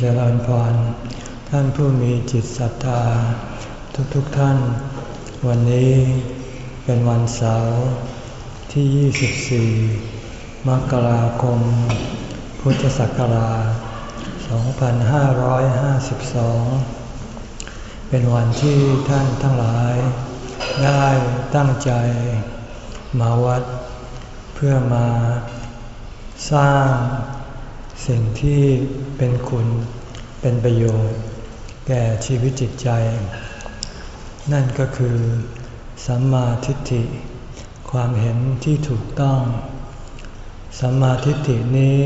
เจริญพร ท่านผู้มีจิตศรัทธา ทุกๆทท่าน วันนี้เป็นวันเสาร์ที่ 24 มกราคม พุทธศักราช 2552 เป็นวันที่ท่านทั้งหลาย ได้ตั้งใจมาวัด เพื่อมาสร้าง สิ่งที่เป็นคุณเป็นประโยชน์ แก่ชีวิตจิตใจ นั่นก็คือ สัมมาทิฏฐิ ความเห็นที่ถูกต้อง สัมมาทิฏฐินี้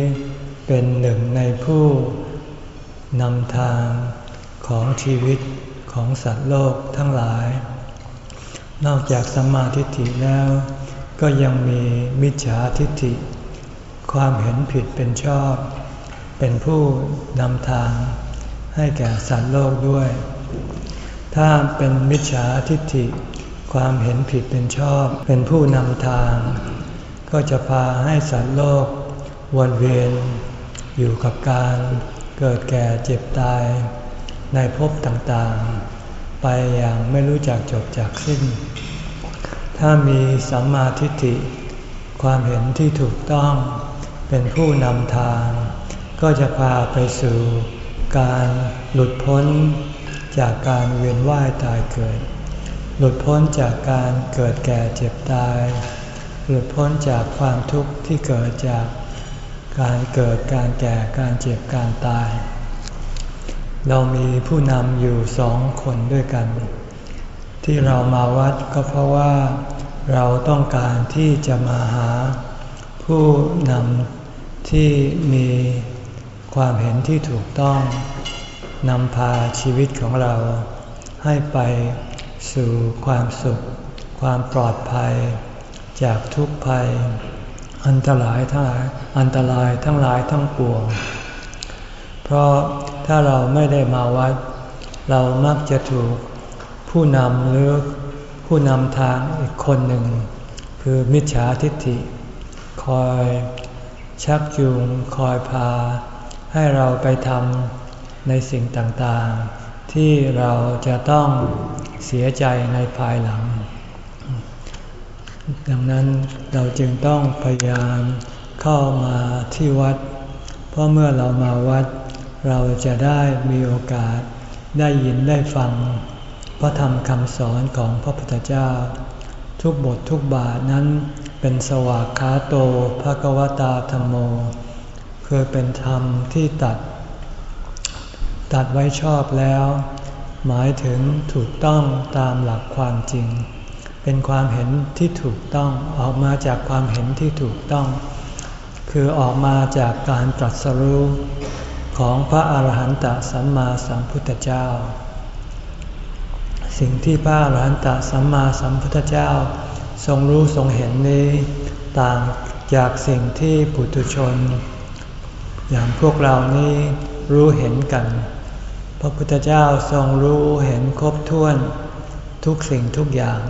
เป็นหนึ่งในผู้นำทางของชีวิตของสัตว์โลกทั้งหลาย นอกจากสัมมาทิฏฐิแล้ว ก็ยังมีมิจฉาทิฏฐิ ความเห็นผิดเป็นชอบ เป็นผู้นำทางให้แก่สัตว์โลกด้วย ถ้าเป็นมิจฉาทิฏฐิ ความเห็นผิดเป็นชอบ เป็นผู้นำทาง ก็จะพาให้สัตว์โลกวนเวียนอยู่กับการเกิดแก่เจ็บตาย ในภพต่างๆ ไปอย่างไม่รู้จักจบจากสิ้น ถ้ามีสัมมาทิฏฐิ ความเห็นที่ถูกต้องเป็นผู้นำทาง ก็จะพาไปสู่การหลุดพ้นจากการเวียนว่ายตายเกิด หลุดพ้นจากการเกิดแก่เจ็บตาย หลุดพ้นจากความทุกข์ที่เกิดจากการเกิดการแก่การเจ็บการตาย เรามีผู้นำอยู่สองคนด้วยกัน ที่เรามาวัดก็เพราะว่าเราต้องการที่จะมาหาผู้นำที่มี ความเห็นที่ถูกต้องนำพาชีวิตของเรา ให้ไปสู่ความสุข ความปลอดภัย จากทุกภัย อันตรายทั้งหลายอันตรายทั้งหลายทั้งปวง เพราะถ้าเราไม่ได้มาวัด เรามักจะถูกผู้นำหรือผู้นำทางอีกคนหนึ่ง คือมิจฉาทิฏฐิ คอยชักจูงคอยพา ให้เราไปทำในสิ่งต่างๆ ที่เราจะต้องเสียใจในภายหลัง ดังนั้นเราจึงต้องพยายามเข้ามาที่วัด เพราะเมื่อเรามาวัด เราจะได้มีโอกาสได้ยินได้ฟัง พระธรรมคำสอนของพระพุทธเจ้า ทุกบททุกบาทนั้นเป็นสวากขาโตภะกวตาธรรมโม คือเป็นธรรมที่ตัด ตัดไว้ชอบแล้ว หมายถึงถูกต้องตามหลักความจริง เป็นความเห็นที่ถูกต้องออกมาจากความเห็นที่ถูกต้อง คือออกมาจากการตรัสรู้ของพระอาหารหันตสัมมาสัมพุทธเจ้า สิ่งที่พระอาหารหันตสัมมาสัมพุทธเจ้า ทรงรู้ทรงเห็นนี้ ต่างจากสิ่งที่ปุถุชน อย่างพวกเรานี้รู้เห็นกัน พระพุทธเจ้าทรงรู้เห็นครบถ้วนทุกสิ่งทุกอย่าง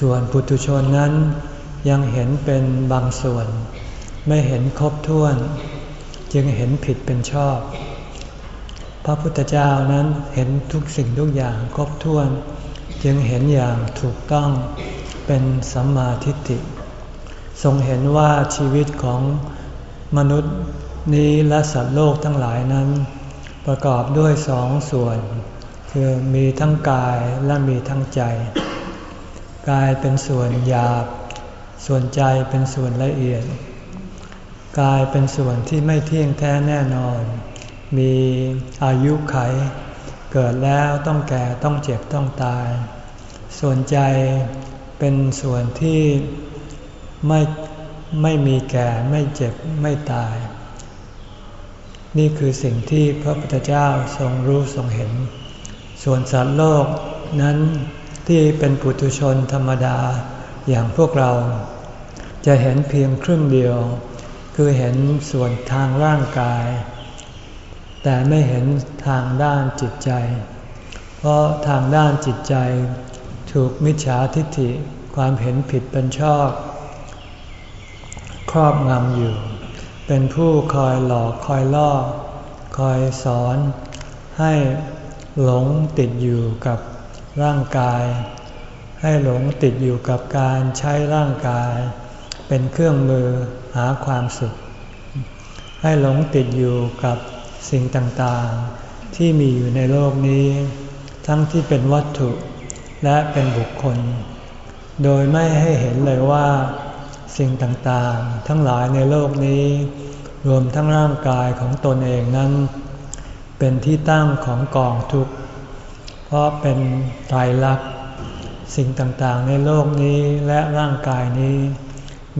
ส่วนปุถุชนนั้นยังเห็นเป็นบางส่วน ไม่เห็นครบถ้วน จึงเห็นผิดเป็นชอบ พระพุทธเจ้านั้นเห็นทุกสิ่งทุกอย่างครบถ้วน จึงเห็นอย่างถูกต้องเป็นสัมมาทิฏฐิทรงเห็นว่าชีวิตของมนุษย์ นี้และสัตว์โลกทั้งหลายนั้น ประกอบด้วยสองส่วน คือมีทั้งกายและมีทั้งใจ กายเป็นส่วนหยาบ ส่วนใจเป็นส่วนละเอียด กายเป็นส่วนที่ไม่เที่ยงแท้แน่นอน มีอายุไข เกิดแล้วต้องแก่ต้องเจ็บต้องตาย ส่วนใจเป็นส่วนที่ไม่ไม่มีแก่ไม่เจ็บไม่ตาย นี่คือสิ่งที่พระพุทธเจ้าทรงรู้ทรงเห็น ส่วนสัตว์โลกนั้นที่เป็นปุถุชนธรรมดาอย่างพวกเรา จะเห็นเพียงครึ่งเดียว คือเห็นส่วนทางร่างกาย แต่ไม่เห็นทางด้านจิตใจ เพราะทางด้านจิตใจ ถูกมิจฉาทิฏฐิความเห็นผิดเป็นชอบ ครอบงำอยู่ เป็นผู้คอยหลอกคอยล่อ คอยสอน ให้หลงติดอยู่กับร่างกาย ให้หลงติดอยู่กับการใช้ร่างกาย เป็นเครื่องมือหาความสุข ให้หลงติดอยู่กับสิ่งต่างๆ ที่มีอยู่ในโลกนี้ ทั้งที่เป็นวัตถุและเป็นบุคคล โดยไม่ให้เห็นเลยว่า สิ่งต่างๆ ทั้งหลายในโลกนี้ รวมทั้งร่างกายของตนเองนั้น เป็นที่ตั้งของกองทุกข์ เพราะเป็นไตรลักษณ์สิ่งต่างๆ ในโลกนี้และร่างกายนี้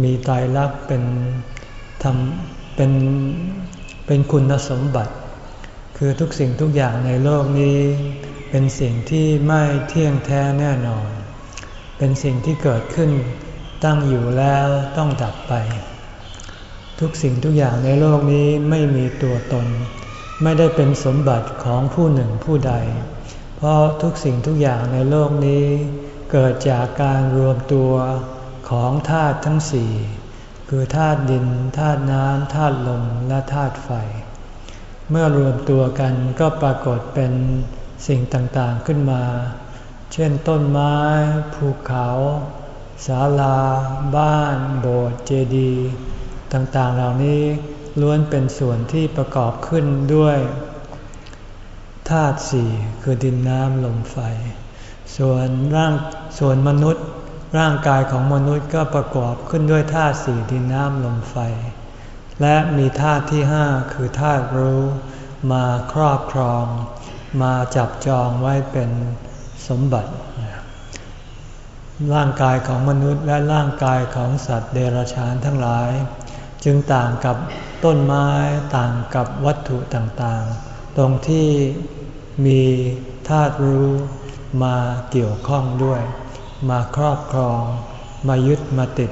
มีไตรลักษณ์เป็นทำเป็นเป็นคุณสมบัติ คือทุกสิ่งทุกอย่างในโลกนี้ เป็นสิ่งที่ไม่เที่ยงแท้แน่นอน เป็นสิ่งที่เกิดขึ้น ตั้งอยู่แล้วต้องดับไป ทุกสิ่งทุกอย่างในโลกนี้ไม่มีตัวตน ไม่ได้เป็นสมบัติของผู้หนึ่งผู้ใด เพราะทุกสิ่งทุกอย่างในโลกนี้ เกิดจากการรวมตัวของธาตุทั้งสี่คือธาตุดินธาตุน้ำธาตุลมและธาตุไฟ เมื่อรวมตัวกันก็ปรากฏเป็นสิ่งต่างๆขึ้นมา เช่นต้นไม้ ภูเขา ศาลา บ้าน โบสถ์เจดีย์ต่างๆ เหล่านี้ล้วนเป็นส่วนที่ประกอบขึ้นด้วยธาตุสี่คือดินน้ำลมไฟ ส่วนร่างส่วนมนุษย์ ร่างกายของมนุษย์ก็ประกอบขึ้นด้วยธาตุสี่ดินน้ำลมไฟ และมีธาตุที่ห้าคือธาตุรู้ มาครอบครอง มาจับจองไว้เป็นสมบัติ ร่างกายของมนุษย์และร่างกายของสัตว์เดรัจฉานทั้งหลาย จึงต่างกับต้นไม้ต่างกับวัตถุต่างๆ ตรงที่มีธาตุรู้มาเกี่ยวข้องด้วย มาครอบครอง มายึดมาติด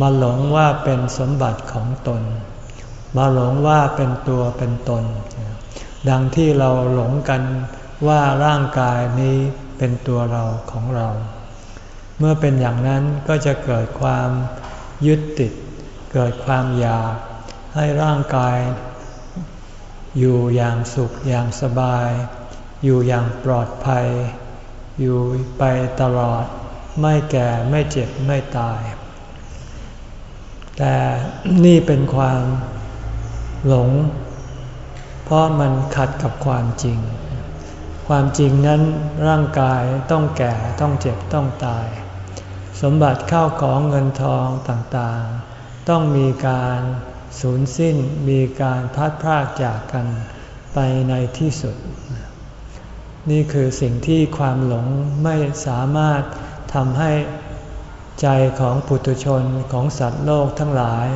มาหลงว่าเป็นสมบัติของตน มาหลงว่าเป็นตัวเป็นตน ดังที่เราหลงกันว่าร่างกายนี้เป็นตัวเราของเรา เมื่อเป็นอย่างนั้นก็จะเกิดความยึดติด เกิดความอยาก ให้ร่างกาย อยู่อย่างสุขอย่างสบาย อยู่อย่างปลอดภัย อยู่ไปตลอด ไม่แก่ไม่เจ็บไม่ตาย แต่นี่เป็นความหลง เพราะมันขัดกับความจริงความจริงนั้นร่างกายต้องแก่ต้องเจ็บต้องตาย สมบัติเข้าของเงินทองต่างๆ ต้องมีการสูญสิ้นมีการพัดพรากจากกันไปในที่สุด นี่คือสิ่งที่ความหลงไม่สามารถทำให้ใจของปุถุชนของสัตว์โลกทั้งหลาย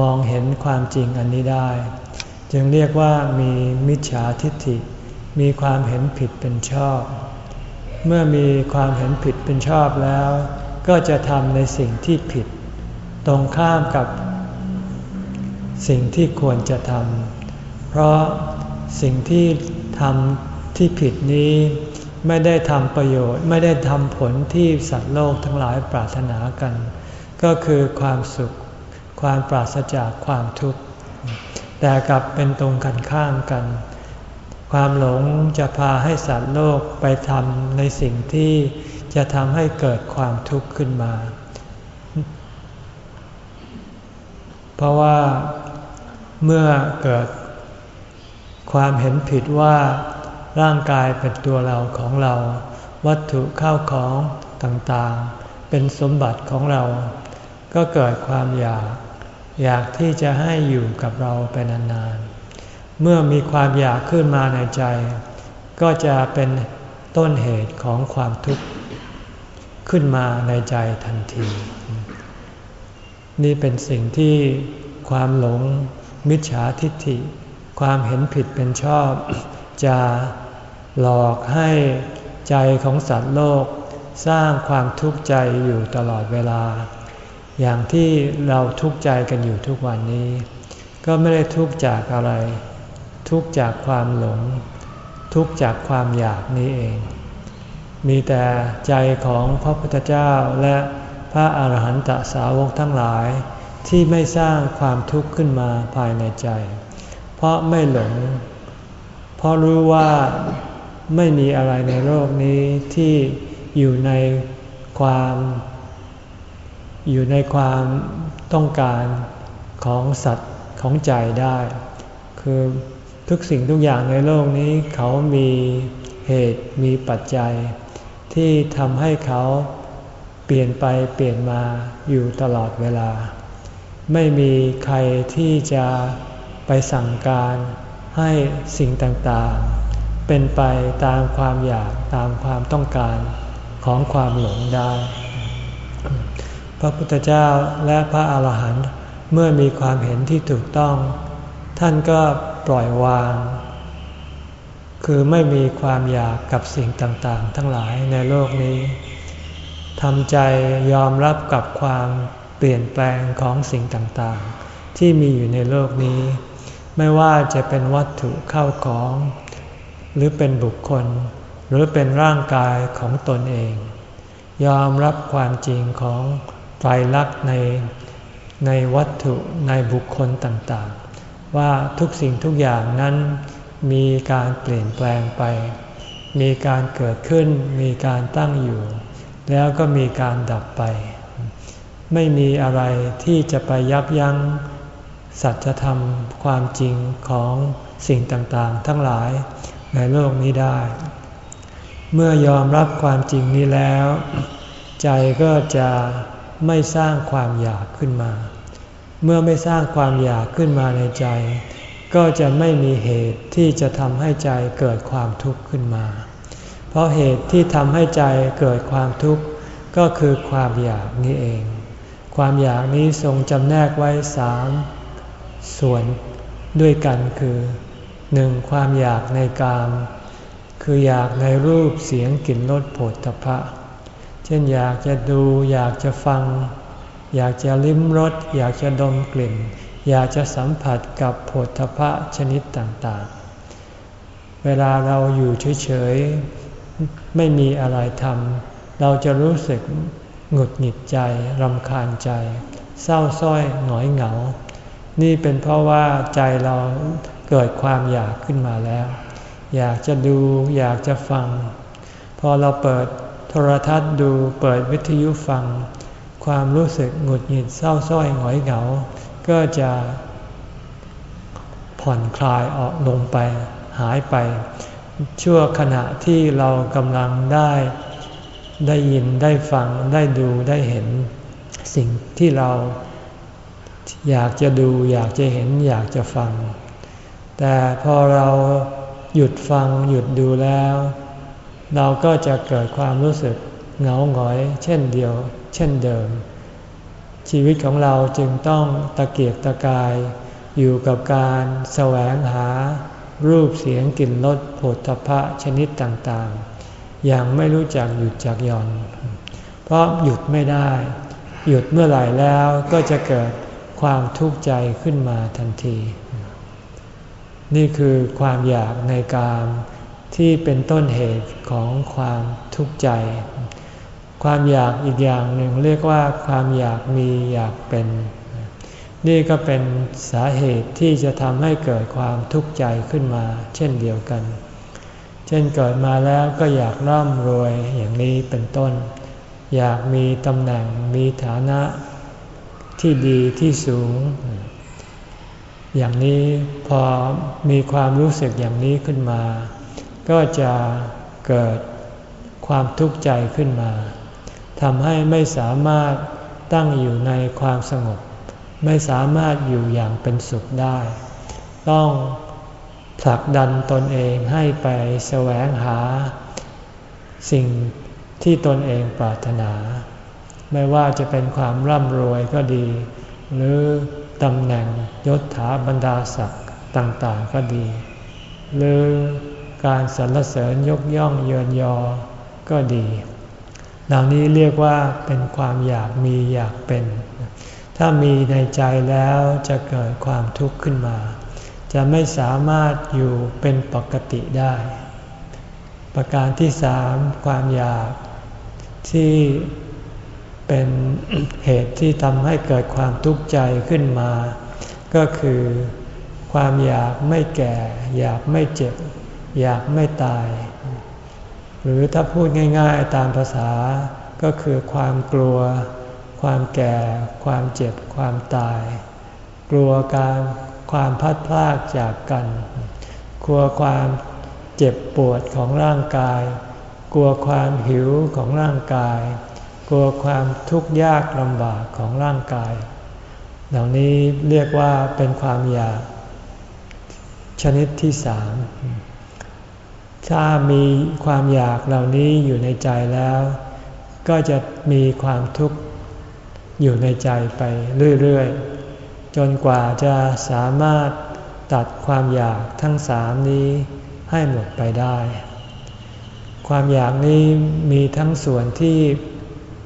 มองเห็นความจริงอันนี้ได้ จึงเรียกว่ามีมิจฉาทิฏฐิ มีความเห็นผิดเป็นชอบ เมื่อมีความเห็นผิดเป็นชอบแล้ว ก็จะทำในสิ่งที่ผิด ตรงข้ามกับสิ่งที่ควรจะทำเพราะสิ่งที่ทำที่ผิดนี้ไม่ได้ทำประโยชน์ไม่ได้ทำผลที่สัตว์โลกทั้งหลายปรารถนากัน ก็คือความสุข ความปราศจากความทุกข์ แต่กลับเป็นตรงกันข้ามกัน ความหลงจะพาให้สัตว์โลกไปทำในสิ่งที่ จะทำให้เกิดความทุกข์ขึ้นมา เพราะว่าเมื่อเกิดความเห็นผิดว่าร่างกายเป็นตัวเราของเรา วัตถุเข้าของต่างๆ เป็นสมบัติของเรา ก็เกิดความอยาก อยากที่จะให้อยู่กับเราไปนานๆ เมื่อมีความอยากขึ้นมาในใจ ก็จะเป็นต้นเหตุของความทุกข์ ขึ้นมาในใจทันที นี่เป็นสิ่งที่ความหลงมิจฉาทิฏฐิ ความเห็นผิดเป็นชอบ จะหลอกให้ใจของสัตว์โลก สร้างความทุกข์ใจอยู่ตลอดเวลา อย่างที่เราทุกข์ใจกันอยู่ทุกวันนี้ ก็ไม่ได้ทุกข์จากอะไร ทุกข์จากความหลง ทุกข์จากความอยากนี้เอง มีแต่ใจของพระพุทธเจ้าและพระอาหารหันตสาวกทั้งหลายที่ไม่สร้างความทุกข์ขึ้นมาภายในใจเพเพราะไม่หลง เพราะรู้ว่าไม่มีอะไรในโลกนี้ที่อยู่ในความ อยู่ในความต้องการของสัตว์ของใจได้ คือทุกสิ่งทุกอย่างในโลกนี้เขามีเหตุมีปัจจัย ที่ทำให้เขาเปลี่ยนไปเปลี่ยนมาอยู่ตลอดเวลา ไม่มีใครที่จะไปสั่งการให้สิ่งต่างๆ เป็นไปตามความอยากตามความต้องการของความหลงได้ พระพุทธเจ้าและพระอาหารหันต์เมื่อมีความเห็นที่ถูกต้อง ท่านก็ปล่อยวาง คือไม่มีความอยากกับสิ่งต่างๆ ทั้งหลายในโลกนี้ทำใจยอมรับกับความเปลี่ยนแปลงของสิ่งต่างๆ ที่มีอยู่ในโลกนี้ ไม่ว่าจะเป็นวัตถุเข้าของ หรือเป็นบุคคล หรือเป็นร่างกายของตนเอง ยอมรับความจริงของไตรลักษณ์ในในวัตถุในบุคคลต่างๆ ว่าทุกสิ่งทุกอย่างนั้น มีการเปลี่ยนแปลงไป มีการเกิดขึ้น มีการตั้งอยู่ แล้วก็มีการดับไป ไม่มีอะไรที่จะไปยับยั้งสัจธรรมความจริงของสิ่งต่างๆ ทั้งหลายในโลกนี้ได้ เมื่อยอมรับความจริงนี้แล้ว ใจก็จะไม่สร้างความอยากขึ้นมา เมื่อไม่สร้างความอยากขึ้นมาในใจ ก็จะไม่มีเหตุที่จะทำให้ใจเกิดความทุกข์ขึ้นมา เพราะเหตุที่ทำให้ใจเกิดความทุกข์ก็คือความอยากนี้เอง ความอยากนี้ทรงจำแนกไว้สามส่วนด้วยกันคือหนึ่งความอยากในกาม คืออยากในรูปเสียงกลิ่นรสผฏฐพะเช่นอยากจะดู อยากจะฟัง อยากจะลิ้มรสอยากจะดมกลิ่น อยากจะสัมผัสกับโผฏฐพะชนิดต่างๆ เวลาเราอยู่เฉยๆ ไม่มีอะไรทำเราจะรู้สึกหงุดหงิดใจรำคาญใจ เศร้าส้อยหงอยเหงา นี่เป็นเพราะว่าใจเราเกิดความอยากขึ้นมาแล้ว อยากจะดูอยากจะฟัง พอเราเปิดโทรทัศน์ดูเปิดวิทยุฟัง ความรู้สึกหงุดหงิดเศร้าส้อยหงอยเหงา ก็จะผ่อนคลายออกลงไปหายไป ชั่วขณะที่เรากำลังได้ได้ยินได้ฟังได้ดูได้เห็นสิ่งที่เราอยากจะดูอยากจะเห็นอยากจะฟัง แต่พอเราหยุดฟังหยุดดูแล้ว เราก็จะเกิดความรู้สึกเหงาหงอยเช่นเดียว เช่นเดิม ชีวิตของเราจึงต้องตะเกียกตะกาย อยู่กับการแสวงหารูปเสียงกลิ่นรสผลทพะชนิดต่างๆ อย่างไม่รู้จักหยุดจักย่อน เพราะหยุดไม่ได้ หยุดเมื่อไหร่แล้วก็จะเกิดความทุกข์ใจขึ้นมาทันที นี่คือความอยากในการที่เป็นต้นเหตุของความทุกข์ใจ ความอยากอีกอย่างหนึ่งเรียกว่าความอยากมีอยากเป็น นี่ก็เป็นสาเหตุที่จะทำให้เกิดความทุกข์ใจขึ้นมา เช่นเดียวกัน เช่นเกิดมาแล้วก็อยากร่ำรวยอย่างนี้เป็นต้น อยากมีตำแหน่งมีฐานะที่ดีที่สูง อย่างนี้พอมีความรู้สึกอย่างนี้ขึ้นมา ก็จะเกิดความทุกข์ใจขึ้นมา ทำให้ไม่สามารถตั้งอยู่ในความสงบ ไม่สามารถอยู่อย่างเป็นสุขได้ ต้องผลักดันตนเองให้ไปแสวงหา สิ่งที่ตนเองปรารถนา ไม่ว่าจะเป็นความร่ำรวยก็ดี หรือตำแหน่งยศถาบรรดาศักดิ์ต่างๆก็ดี หรือการสรรเสริญยกย่องเยินยอก็ดี เหล่านี้เรียกว่าเป็นความอยากมีอยากเป็น ถ้ามีในใจแล้วจะเกิดความทุกข์ขึ้นมา จะไม่สามารถอยู่เป็นปกติได้ ประการที่สามความอยากที่เป็นเหตุที่ทำให้เกิดความทุกข์ใจขึ้นมา ก็คือความอยากไม่แก่ อยากไม่เจ็บ อยากไม่ตาย หรือถ้าพูดง่ายๆตามภาษาก็คือความกลัว ความแก่ ความเจ็บ ความตาย กลัวการความพัดพลากจากกัน กลัวความเจ็บปวดของร่างกาย กลัวความหิวของร่างกาย กลัวความทุกข์ยากลำบากของร่างกาย เหล่านี้เรียกว่าเป็นความอยาก ชนิดที่สาม ถ้ามีความอยากเหล่านี้อยู่ในใจแล้ว ก็จะมีความทุกข์อยู่ในใจไปเรื่อยๆ จนกว่าจะสามารถตัดความอยากทั้งสามนี้ให้หมดไปได้ ความอยากนี้มีทั้งส่วนที่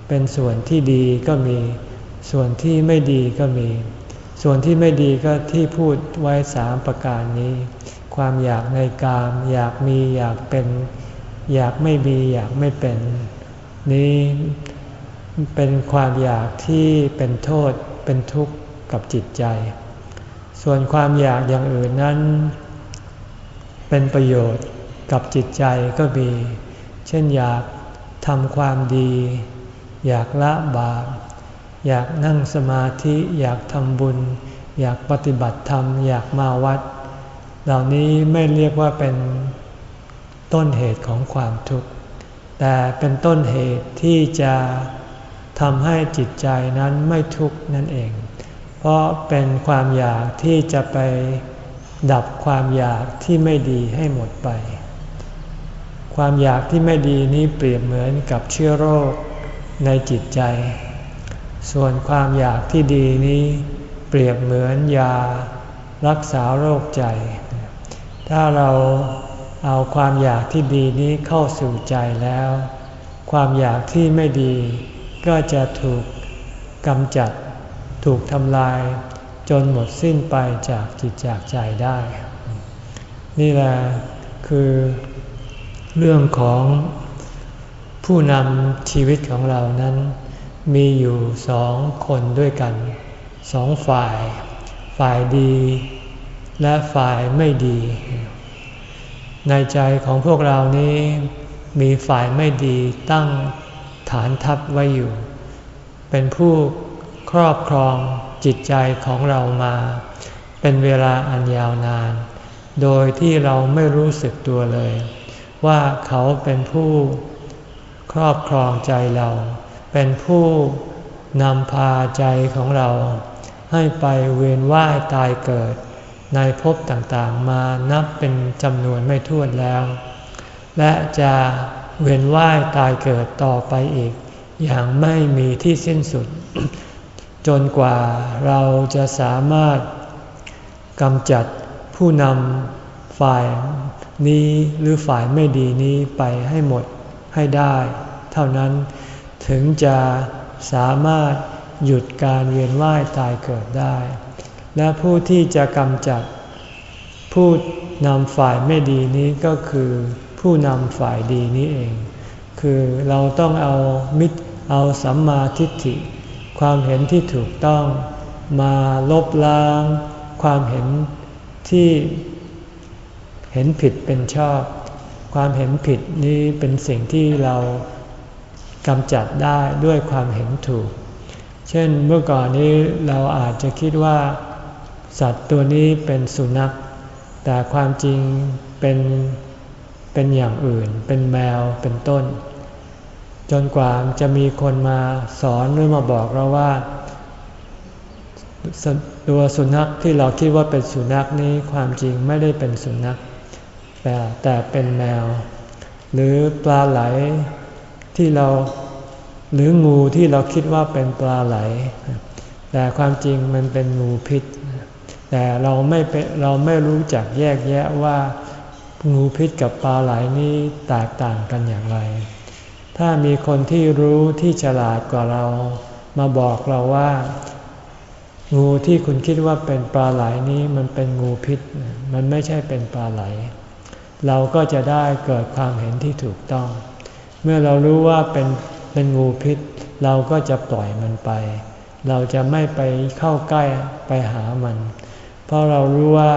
เป็นส่วนที่ดีก็มี ส่วนที่ไม่ดีก็มี ส่วนที่ไม่ดีก็ที่พูดไว้สามประการนี้ ความอยากในกาม อยากมีอยากเป็น อยากไม่มีอยากไม่เป็น นี้เป็นความอยากที่เป็นโทษเป็นทุกข์กับจิตใจ ส่วนความอยากอย่างอื่นนั้น เป็นประโยชน์กับจิตใจก็มี เช่นอยากทำความดี อยากละบาป อยากนั่งสมาธิ อยากทำบุญ อยากปฏิบัติธรรม อยากมาวัด เหล่านี้ไม่เรียกว่าเป็นต้นเหตุของความทุกข์ แต่เป็นต้นเหตุที่จะทำให้จิตใจนั้นไม่ทุกข์นั่นเอง เพราะเป็นความอยากที่จะไปดับความอยากที่ไม่ดีให้หมดไป ความอยากที่ไม่ดีนี้เปรียบเหมือนกับเชื้อโรคในจิตใจ ส่วนความอยากที่ดีนี้เปรียบเหมือนยารักษาโรคใจ ถ้าเราเอาความอยากที่ดีนี้เข้าสู่ใจแล้ว ความอยากที่ไม่ดีก็จะถูกกำจัด ถูกทำลาย จนหมดสิ้นไปจากจิตจากใจได้ นี่แหละคือเรื่องของผู้นำชีวิตของเรานั้น มีอยู่สองคนด้วยกันสองฝ่าย ฝ่ายดี และฝ่ายไม่ดี ในใจของพวกเรานี้มีฝ่ายไม่ดีตั้งฐานทัพไว้อยู่ เป็นผู้ครอบครองจิตใจของเรามา เป็นเวลาอันยาวนาน โดยที่เราไม่รู้สึกตัวเลย ว่าเขาเป็นผู้ครอบครองใจเรา เป็นผู้นำพาใจของเรา ให้ไปเวียนว่ายตายเกิด ในภพต่างๆ มานับเป็นจำนวนไม่ถ้วนแล้ว และจะเวียนว่ายตายเกิดต่อไปอีก อย่างไม่มีที่สิ้นสุด จนกว่าเราจะสามารถกำจัดผู้นำฝ่ายนี้หรือฝ่ายไม่ดีนี้ไปให้หมดให้ได้ เท่านั้นถึงจะสามารถหยุดการเวียนว่ายตายเกิดได้ และผู้ที่จะกำจัด ผู้นำฝ่ายไม่ดีนี้ก็คือผู้นำฝ่ายดีนี้เอง คือเราต้องเอามิตรเอาสัมมาทิฏฐิ ความเห็นที่ถูกต้องมาลบล้าง ความเห็นที่เห็นผิดเป็นชอบ ความเห็นผิดนี้เป็นสิ่งที่เรากำจัดได้ด้วยความเห็นถูก เช่นเมื่อก่อนนี้เราอาจจะคิดว่า สัตว์ตัวนี้เป็นสุนัข แต่ความจริงเป็นเป็นอย่างอื่น เป็นแมวเป็นต้น จนกว่าจะมีคนมาสอนหรือมาบอกเราว่า ตัวสุนัขที่เราคิดว่าเป็นสุนัขนี้ความจริงไม่ได้เป็นสุนัข แต่แต่เป็นแมว หรือปลาไหลที่เราหรืองูที่เราคิดว่าเป็นปลาไหล แต่ความจริงมันเป็นงูพิษ แต่เราไม่เราไม่รู้จักแยกแยะว่างูพิษกับปลาไหลนี้แตกต่างกันอย่างไร ถ้ามีคนที่รู้ที่ฉลาดกว่าเรา มาบอกเราว่า งูที่คุณคิดว่าเป็นปลาไหลนี้มันเป็นงูพิษ มันไม่ใช่เป็นปลาไหล เราก็จะได้เกิดความเห็นที่ถูกต้อง เมื่อเรารู้ว่าเป็นเป็นงูพิษ เราก็จะปล่อยมันไป เราจะไม่ไปเข้าใกล้ไปหามัน เพราะเรารู้ว่า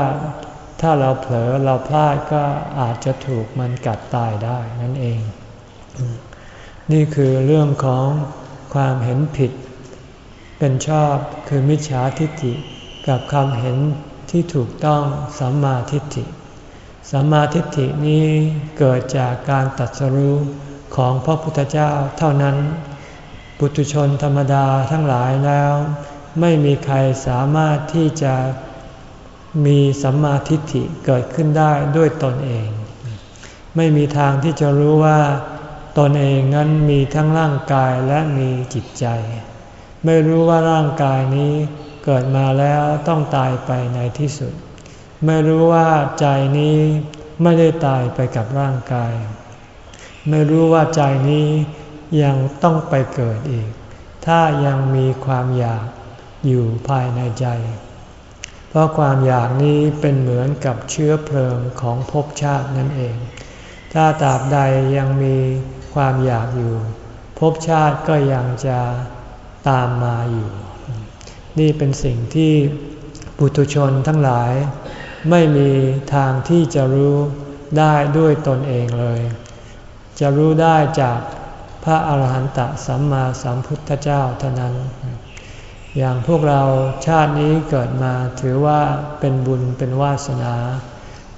ถ้าเราเผลอเราพลาดก็อาจจะถูกมันกัดตายได้นั่นเอง นี่คือเรื่องของความเห็นผิด เป็นชอบคือมิจฉาทิฏฐิกับคำเห็นที่ถูกต้องสัมมาทิฏฐิสัมมาทิฏฐินี้เกิดจากการตัดสรู้ของพระพุทธเจ้าเท่านั้น ปุถุชนธรรมดาทั้งหลายแล้ว ไม่มีใครสามารถที่จะ มีสัมมาทิฏฐิเกิดขึ้นได้ด้วยตนเอง ไม่มีทางที่จะรู้ว่า ตนเองนั้นมีทั้งร่างกายและมีจิตใจ ไม่รู้ว่าร่างกายนี้เกิดมาแล้วต้องตายไปในที่สุด ไม่รู้ว่าใจนี้ไม่ได้ตายไปกับร่างกาย ไม่รู้ว่าใจนี้ยังต้องไปเกิดอีก ถ้ายังมีความอยากอยู่ภายในใจ ราะความอยากนี้เป็นเหมือนกับเชื้อเพลิงของภพชาตินั่นเอง ถ้าตราบใดยังมีความอยากอยู่ภพชาติก็ยังจะตามมาอยู่ นี่เป็นสิ่งที่ปุถุชนทั้งหลาย ไม่มีทางที่จะรู้ได้ด้วยตนเองเลย จะรู้ได้จากพระอาหารหันตสัมมาสัมพุทธเจ้าเท่านั้น อย่างพวกเราชาตินี้เกิดมาถือว่าเป็นบุญเป็นวาสนา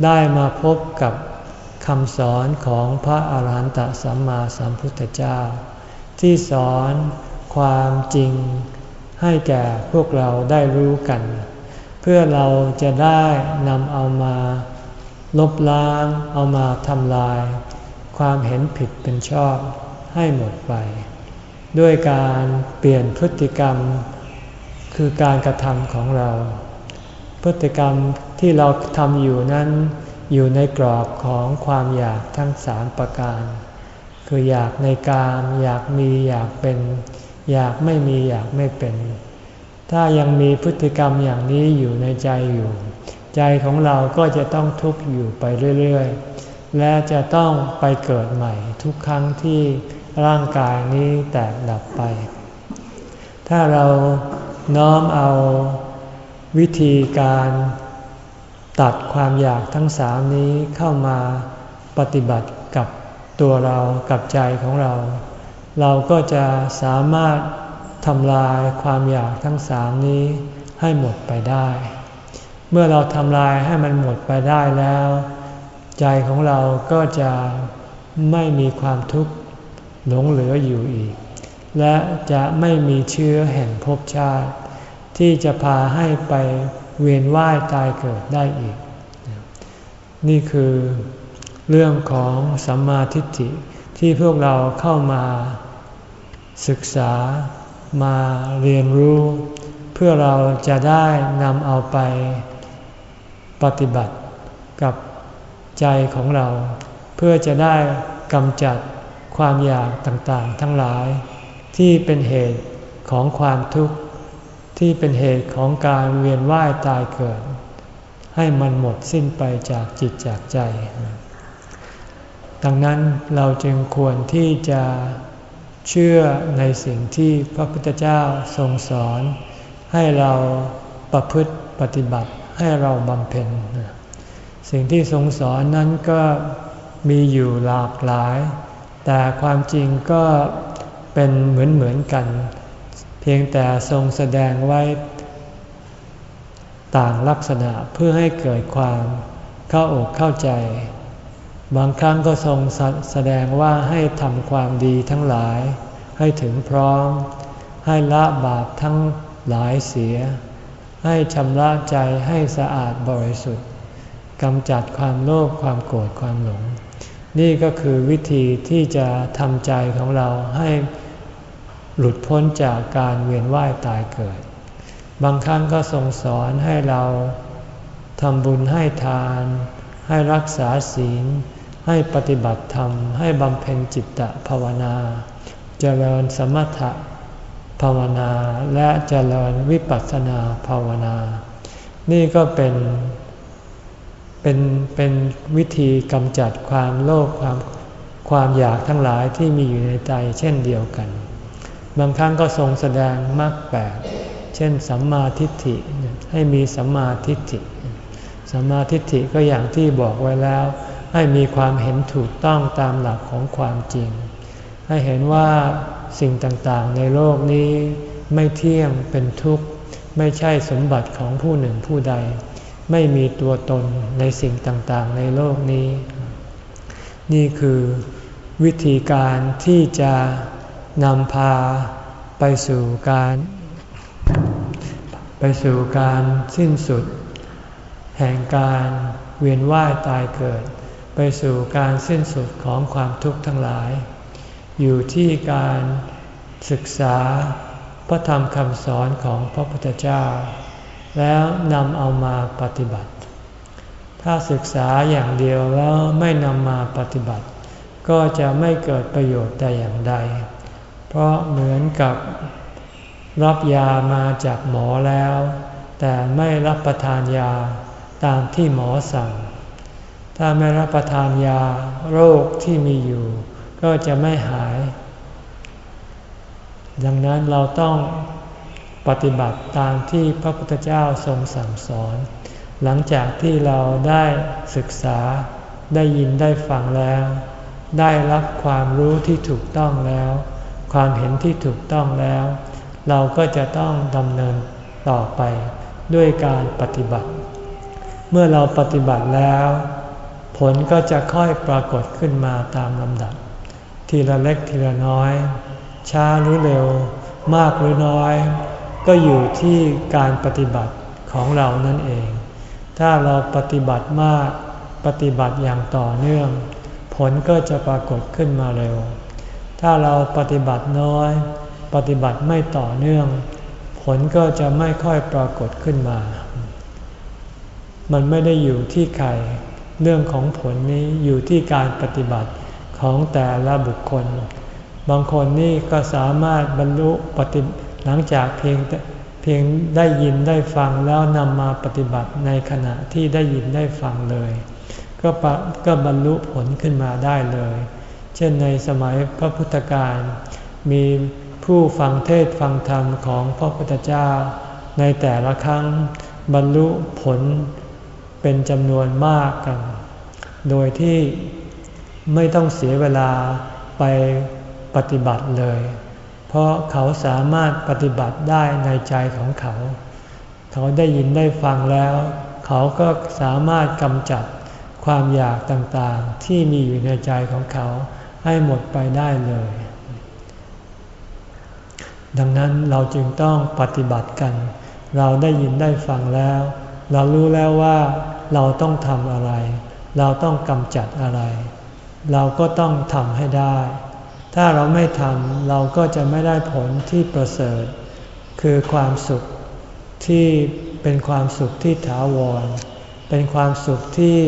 ได้มาพบกับคำสอนของพระอาหารหันตสัมมาสัมพุทธเจ้า ที่สอนความจริงให้แก่พวกเราได้รู้กัน เพื่อเราจะได้นำเอามาลบล้าง เอามาทำลาย ความเห็นผิดเป็นชอบให้หมดไป ด้วยการเปลี่ยนพฤติกรรม คือการกระทำของเรา พฤติกรรมที่เราทำอยู่นั้นอยู่ในกรอบของความอยากทั้งสามประการ คืออยากในการอยากมีอยากเป็น อยากไม่มีอยากไม่เป็น ถ้ายังมีพฤติกรรมอย่างนี้อยู่ในใจอยู่ ใจของเราก็จะต้องทุกข์อยู่ไปเรื่อยๆ และจะต้องไปเกิดใหม่ทุกครั้งที่ร่างกายนี้แตกดับไป ถ้าเรา น้อมเอาวิธีการตัดความอยากทั้งสามนี้เข้ามาปฏิบัติกับตัวเรากับใจของเรา เราก็จะสามารถทำลายความอยากทั้งสามนี้ให้หมดไปได้ เมื่อเราทำลายให้มันหมดไปได้แล้ว ใจของเราก็จะไม่มีความทุกข์หลงเหลืออยู่อีก และจะไม่มีเชื้อแห่งภพชาติ ที่จะพาให้ไปเวียนว่ายตายเกิดได้อีก นี่คือเรื่องของสัมมาทิฏฐิที่พวกเราเข้ามาศึกษามาเรียนรู้ เพื่อเราจะได้นำเอาไปปฏิบัติกับใจของเรา เพื่อจะได้กำจัดความอยากต่างๆ ทั้งหลาย ที่เป็นเหตุของความทุกข์ ที่เป็นเหตุของการเวียนว่ายตายเกิด ให้มันหมดสิ้นไปจากจิตจากใจ ดังนั้นเราจึงควรที่จะเชื่อในสิ่งที่พระพุทธเจ้าทรงสอน ให้เราประพฤติปฏิบัติให้เราบำเพ็ญ สิ่งที่ทรงสอนนั้นก็มีอยู่หลากหลาย แต่ความจริงก็ เป็นเหมือนเหมือนกัน เพียงแต่ทรงแสดงไว้ต่างลักษณะเพื่อให้เกิดความเข้าอกเข้าใจ บางครั้งก็ทรงแสดงว่าให้ทำความดีทั้งหลาย ให้ถึงพร้อม ให้ละบาปทั้งหลายเสีย ให้ชำระใจให้สะอาดบริสุทธิ์กำจัดความโลภความโกรธความหลง นี่ก็คือวิธีที่จะทำใจของเราให้หลุดพ้นจากการเวียนว่ายตายเกิด บางครั้งก็ทรงสอนให้เราทำบุญให้ทาน ให้รักษาศีล ให้ปฏิบัติธรรม ให้บำเพ็ญจิตตภาวนา เจริญสมถะภาวนาและเจริญวิปัสสนาภาวนา นี่ก็เป็น เป็นเป็นวิธีกำจัดความโลภความความอยากทั้งหลายที่มีอยู่ในใจเช่นเดียวกัน บางครั้งก็ทรงแสดงมรรคแปดเช่นสัมมาทิฏฐิให้มีสัมมาทิฏฐิสัมมาทิฏฐิก็อย่างที่บอกไว้แล้ว ให้มีความเห็นถูกต้องตามหลักของความจริง ให้เห็นว่าสิ่งต่างๆ ในโลกนี้ไม่เที่ยงเป็นทุกข์ ไม่ใช่สมบัติของผู้หนึ่งผู้ใด ไม่มีตัวตนในสิ่งต่างๆ ในโลกนี้ นี่คือวิธีการที่จะนำพาไปสู่การ ไปสู่การสิ้นสุด แห่งการเวียนว่ายตายเกิด ไปสู่การสิ้นสุดของความทุกข์ทั้งหลาย อยู่ที่การศึกษาพระธรรมคำสอนของพระพุทธเจ้า แล้วนำเอามาปฏิบัติ ถ้าศึกษาอย่างเดียวแล้วไม่นำมาปฏิบัติ ก็จะไม่เกิดประโยชน์แต่อย่างใด เพราะเหมือนกับรับยามาจากหมอแล้ว แต่ไม่รับประทานยาตามที่หมอสั่ง ถ้าไม่รับประทานยาโรคที่มีอยู่ ก็จะไม่หาย ดังนั้นเราต้อง ปฏิบัติตามที่พระพุทธเจ้าทรงสั่งสอน หลังจากที่เราได้ศึกษาได้ยินได้ฟังแล้ว ได้รับความรู้ที่ถูกต้องแล้ว ความเห็นที่ถูกต้องแล้ว เราก็จะต้องดำเนินต่อไปด้วยการปฏิบัติ เมื่อเราปฏิบัติแล้ว ผลก็จะค่อยปรากฏขึ้นมาตามลำดับ ทีละเล็กทีละน้อย ช้าหรือเร็ว มากหรือน้อย ก็อยู่ที่การปฏิบัติของเรานั่นเอง ถ้าเราปฏิบัติมากปฏิบัติอย่างต่อเนื่อง ผลก็จะปรากฏขึ้นมาเร็ว ถ้าเราปฏิบัติน้อย ปฏิบัติไม่ต่อเนื่อง ผลก็จะไม่ค่อยปรากฏขึ้นมา มันไม่ได้อยู่ที่ใคร เรื่องของผลนี้อยู่ที่การปฏิบัติของแต่ละบุคคล บางคนนี่ก็สามารถบรรลุปฏิ หลังจากเพียงเพียงได้ยินได้ฟังแล้วนำมาปฏิบัติในขณะที่ได้ยินได้ฟังเลย ก็ก็บรรลุผลขึ้นมาได้เลย เช่นในสมัยพระพุทธการ มีผู้ฟังเทศฟังธรรมของพระพุทธเจ้า ในแต่ละครั้งบรรลุผลเป็นจำนวนมากกัน โดยที่ไม่ต้องเสียเวลาไปปฏิบัติเลย เพราะเขาสามารถปฏิบัติได้ในใจของเขา เขาได้ยินได้ฟังแล้ว เขาก็สามารถกำจัดความอยากต่างๆ ที่มีอยู่ในใจของเขาให้หมดไปได้เลย ดังนั้นเราจึงต้องปฏิบัติกัน เราได้ยินได้ฟังแล้ว เรารู้แล้วว่าเราต้องทำอะไร เราต้องกำจัดอะไร เราก็ต้องทำให้ได้ ถ้าเราไม่ทำเราก็จะไม่ได้ผลที่ประเสริฐ คือความสุขที่เป็นความสุขที่ถาวร เป็นความสุขที่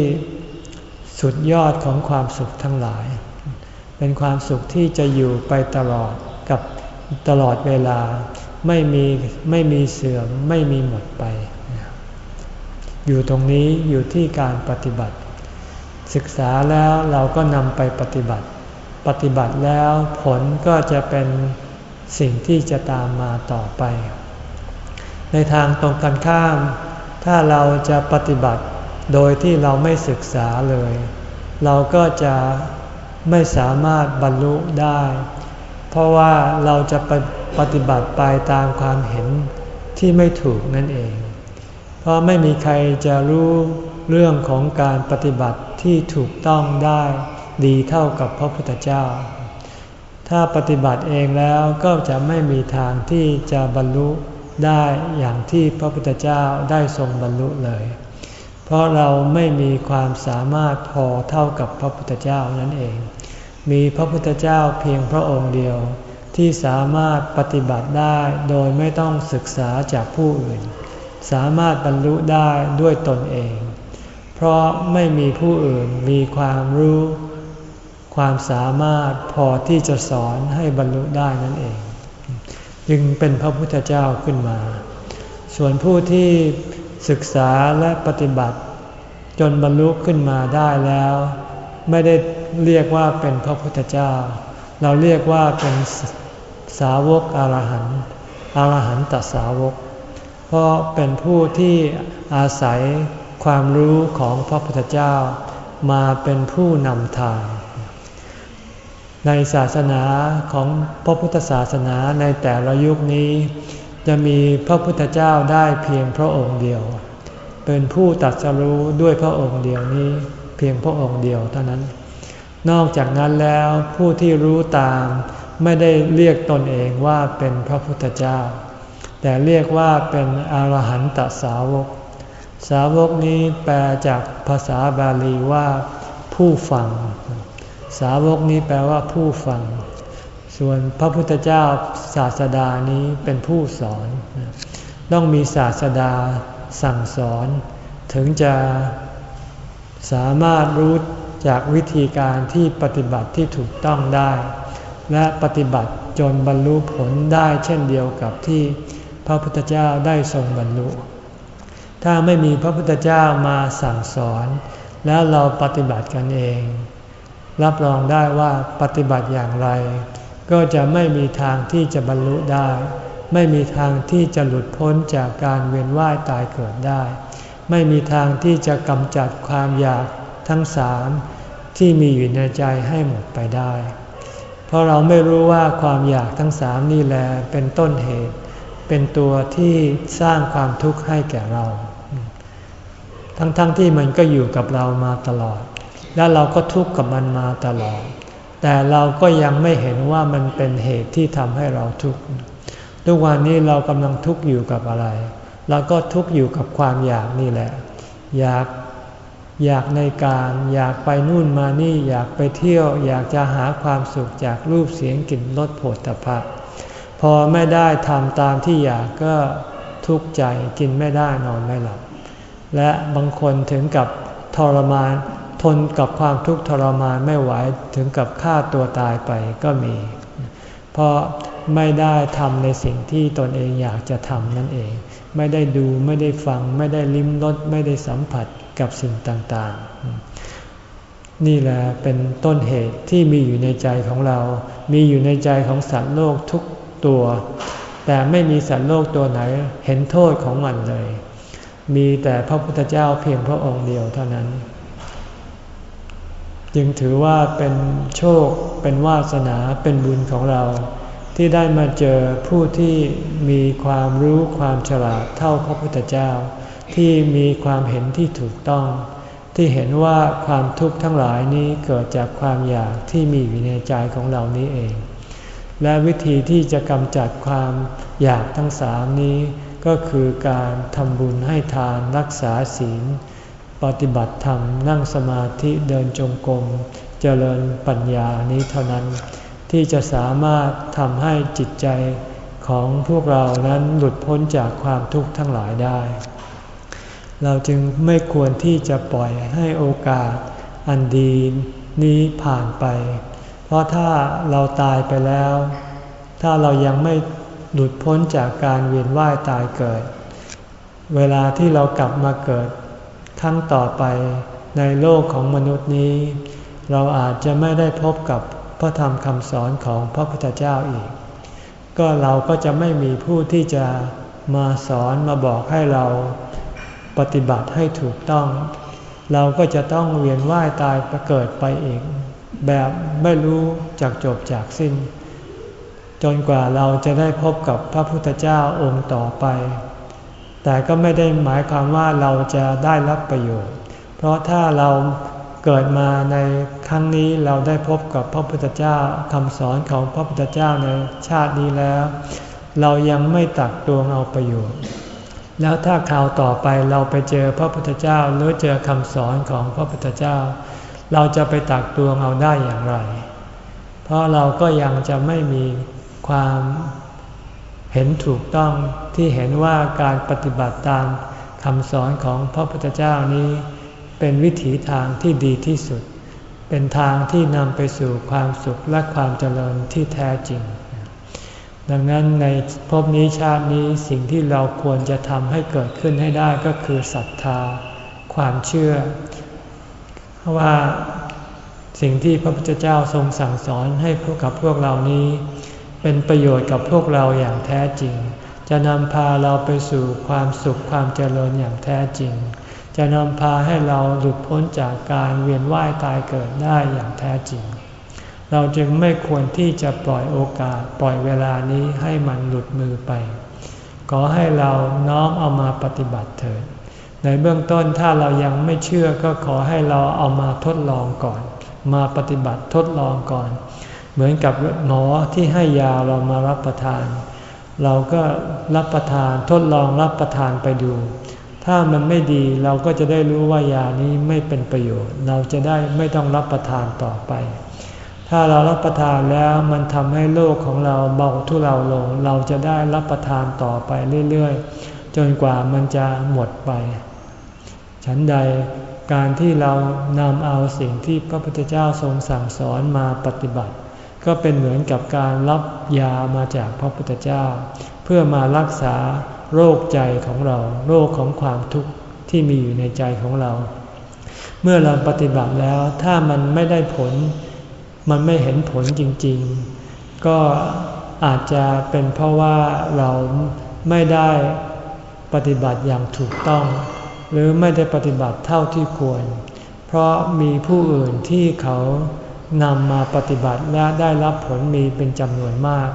สุดยอดของความสุขทั้งหลาย เป็นความสุขที่จะอยู่ไปตลอดกับตลอดเวลาไม่มีไม่มีเสื่อมไม่มีหมดไป อยู่ตรงนี้อยู่ที่การปฏิบัติ ศึกษาแล้วเราก็นำไปปฏิบัติ ปฏิบัติแล้วผลก็จะเป็นสิ่งที่จะตามมาต่อไป ในทางตรงกันข้าม ถ้าเราจะปฏิบัติโดยที่เราไม่ศึกษาเลย เราก็จะไม่สามารถบรรลุได้ เพราะว่าเราจะปฏิบัติไปตามความเห็นที่ไม่ถูกนั่นเอง เพราะไม่มีใครจะรู้เรื่องของการปฏิบัติที่ถูกต้องได้ ดีเท่ากับพระพุทธเจ้า ถ้าปฏิบัติเองแล้วก็จะไม่มีทางที่จะบรรลุได้อย่างที่พระพุทธเจ้าได้ทรงบรรลุเลย เพราะเราไม่มีความสามารถพอเท่ากับพระพุทธเจ้านั่นเอง มีพระพุทธเจ้าเพียงพระองค์เดียวที่สามารถปฏิบัติได้โดยไม่ต้องศึกษาจากผู้อื่น สามารถบรรลุได้ด้วยตนเอง เพราะไม่มีผู้อื่นมีความรู้ ความสามารถพอที่จะสอนให้บรรลุได้นั่นเอง จึงเป็นพระพุทธเจ้าขึ้นมา ส่วนผู้ที่ศึกษาและปฏิบัติ จนบรรลุขึ้นมาได้แล้ว ไม่ได้เรียกว่าเป็นพระพุทธเจ้า เราเรียกว่าเป็นสาวกอรหันต์อรหันตสาวก เพราะเป็นผู้ที่อาศัยความรู้ของพระพุทธเจ้ามาเป็นผู้นำทาง ในศาสนาของพระพุทธศาสนาในแต่ละยุคนี้ จะมีพระพุทธเจ้าได้เพียงพระองค์เดียว เป็นผู้ตัดสรู้ด้วยพระองค์เดียวนี้ เพียงพระองค์เดียวเท่านั้น นอกจากนั้นแล้วผู้ที่รู้ตามไม่ได้เรียกตนเองว่าเป็นพระพุทธเจ้า แต่เรียกว่าเป็นอรหันตสาวก สาวกนี้แปลจากภาษาบาลีว่าผู้ฟัง สาวกนี้แปลว่าผู้ฟัง ส่วนพระพุทธเจ้าศาสดานี้เป็นผู้สอน ต้องมีศาสดาสั่งสอน ถึงจะสามารถรู้จากวิธีการที่ปฏิบัติที่ถูกต้องได้ และปฏิบัติจนบรรลุผลได้เช่นเดียวกับที่พระพุทธเจ้าได้ทรงบรรลุ ถ้าไม่มีพระพุทธเจ้ามาสั่งสอน แล้วเราปฏิบัติกันเอง รับรองได้ว่าปฏิบัติอย่างไร ก็จะไม่มีทางที่จะบรรลุได้ ไม่มีทางที่จะหลุดพ้นจากการเวียนว่ายตายเกิดได้ ไม่มีทางที่จะกำจัดความอยากทั้งสามที่มีอยู่ในใจให้หมดไปได้ เพราะเราไม่รู้ว่าความอยากทั้งสามนี่แหละเป็นต้นเหตุ เป็นตัวที่สร้างความทุกข์ให้แก่เรา ทั้งๆทที่มันก็อยู่กับเรามาตลอด และเราก็ทุกข์กับมันมาตลอด แต่เราก็ยังไม่เห็นว่ามันเป็นเหตุที่ทำให้เราทุกข์ทุกวันนี้เรากำลังทุกข์อยู่กับอะไร เราก็ทุกข์อยู่กับความอยากนี่แหละ อยากอยากในการอยากไปนู่นมานี่อยากไปเที่ยว อยากจะหาความสุขจากรูปเสียงกลิ่นรสโผฏฐัพพะพอไม่ได้ทำตามที่อยากก็ทุกข์ใจกินไม่ได้นอนไม่หลับและบางคนถึงกับทรมาน ทนกับความทุกข์ทรมานไม่ไหวถึงกับฆ่าตัวตายไปก็มี เพราะไม่ได้ทำในสิ่งที่ตนเองอยากจะทำนั่นเอง ไม่ได้ดูไม่ได้ฟัง ไม่ได้ลิ้มรสไม่ได้สัมผัสกับสิ่งต่างๆ นี่แหละเป็นต้นเหตุที่มีอยู่ในใจของเรา มีอยู่ในใจของสัตว์โลกทุกตัว แต่ไม่มีสัตว์โลกตัวไหนเห็นโทษของมันเลย มีแต่พระพุทธเจ้าเพียงพระองค์เดียวเท่านั้น จึงถือว่าเป็นโชค เป็นวาสนา เป็นบุญของเรา ที่ได้มาเจอผู้ที่มีความรู้ความฉลาดเท่าพระพุทธเจ้า ที่มีความเห็นที่ถูกต้อง ที่เห็นว่าความทุกข์ทั้งหลายนี้เกิดจากความอยากที่มีอยู่ในใจของเรานี้เอง และวิธีที่จะกำจัดความอยากทั้งสามนี้ ก็คือการทำบุญให้ทานรักษาศีล ปฏิบัติธรรมนั่งสมาธิเดินจงกรมเจริญปัญญานี้เท่านั้น ที่จะสามารถทำให้จิตใจของพวกเรานั้นหลุดพ้นจากความทุกข์ทั้งหลายได้ เราจึงไม่ควรที่จะปล่อยให้โอกาสอันดีนี้ผ่านไป เพราะถ้าเราตายไปแล้ว ถ้าเรายังไม่หลุดพ้นจากการเวียนว่ายตายเกิด เวลาที่เรากลับมาเกิด ครั้งต่อไปในโลกของมนุษย์นี้ เราอาจจะไม่ได้พบกับพระธรรมคำสอนของพระพุทธเจ้าอีก ก็เราก็จะไม่มีผู้ที่จะมาสอนมาบอกให้เราปฏิบัติให้ถูกต้อง เราก็จะต้องเวียนว่ายตายประเกิดไปอีก แบบไม่รู้จากจบจากสิ้น จนกว่าเราจะได้พบกับพระพุทธเจ้าองค์ต่อไป แต่ก็ไม่ได้หมายความว่าเราจะได้รับประโยชน์ เพราะถ้าเราเกิดมาในครั้งนี้เราได้พบกับพระพุทธเจ้าคำสอนของพระพุทธเจ้าในชาตินี้แล้ว เรายังไม่ตักตวงเอาประโยชน์ แล้วถ้าคราวต่อไปเราไปเจอพระพุทธเจ้าหรือเจอคำสอนของพระพุทธเจ้า เราจะไปตักตวงเอาได้อย่างไร เพราะเราก็ยังจะไม่มีความ เห็นถูกต้องที่เห็นว่าการปฏิบัติตามคำสอนของพระพุทธเจ้านี้ เป็นวิถีทางที่ดีที่สุด เป็นทางที่นำไปสู่ความสุขและความเจริญที่แท้จริง ดังนั้นในภพนี้ชาตินี้สิ่งที่เราควรจะทำให้เกิดขึ้นให้ได้ก็คือศรัทธา ความเชื่อว่าสิ่งที่พระพุทธเจ้าทรงสั่งสอนให้พวกกับพวกเรานี้ เป็นประโยชน์กับพวกเราอย่างแท้จริง จะนำพาเราไปสู่ความสุขความเจริญอย่างแท้จริง จะนำพาให้เราหลุดพ้นจากการเวียนว่ายตายเกิดได้อย่างแท้จริง เราจึงไม่ควรที่จะปล่อยโอกาสปล่อยเวลานี้ให้มันหลุดมือไป ขอให้เราน้อมเอามาปฏิบัติเถิดในเบื้องต้นถ้าเรายังไม่เชื่อก็ขอให้เราเอามาทดลองก่อน มาปฏิบัติทดลองก่อน เหมือนกับหมอที่ให้ยาเรามารับประทาน เราก็รับประทานทดลองรับประทานไปดู ถ้ามันไม่ดีเราก็จะได้รู้ว่ายานี้ไม่เป็นประโยชน์ เราจะได้ไม่ต้องรับประทานต่อไป ถ้าเรารับประทานแล้วมันทำให้โรคของเราเบาทุเลาลง เราจะได้รับประทานต่อไปเรื่อยๆ จนกว่ามันจะหมดไป ฉันใดการที่เรานำเอาสิ่งที่พระพุทธเจ้าทรงสั่งสอนมาปฏิบัติ ก็เป็นเหมือนกับการรับยามาจากพระพุทธเจ้า เพื่อมารักษาโรคใจของเรา โรคของความทุกข์ที่มีอยู่ในใจของเรา เมื่อเราปฏิบัติแล้วถ้ามันไม่ได้ผล มันไม่เห็นผลจริง ๆ ก็อาจจะเป็นเพราะว่าเราไม่ได้ปฏิบัติอย่างถูกต้อง หรือไม่ได้ปฏิบัติเท่าที่ควร เพราะมีผู้อื่นที่เขา นำมาปฏิบัติและได้รับผลมีเป็นจำนวนมาก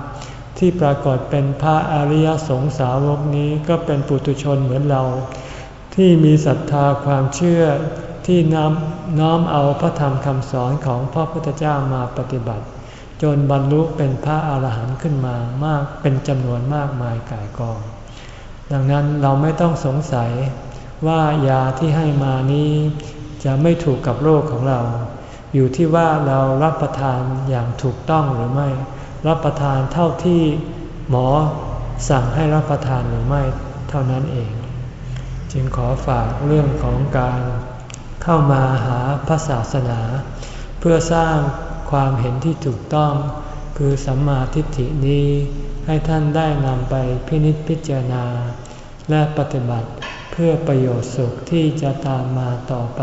ที่ปรากฏเป็นพระอริยสงสาวกนี้ก็เป็นปุถุชนเหมือนเรา ที่มีศรัทธาความเชื่อที่น้อมน้อมเอาพระธรรมคำสอนของพระพุทธเจ้ามาปฏิบัติ จนบรรลุเป็นพระอาหารหันต์ขึ้นมามากเป็นจำนวนมากมายกายกอง ดังนั้นเราไม่ต้องสงสัยว่ายาที่ให้มานี้จะไม่ถูกกับโรคของเรา อยู่ที่ว่าเรารับประทานอย่างถูกต้องหรือไม่ รับประทานเท่าที่หมอสั่งให้รับประทานหรือไม่เท่านั้นเอง จึงขอฝากเรื่องของการเข้ามาหาพระศาสนา เพื่อสร้างความเห็นที่ถูกต้อง คือสัมมาทิฏฐินี้ให้ท่านได้นำไปพินิจพิจารณา และปฏิบัติเพื่อประโยชน์สุขที่จะตามมาต่อไป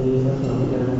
นี้พระสงฆ์จะ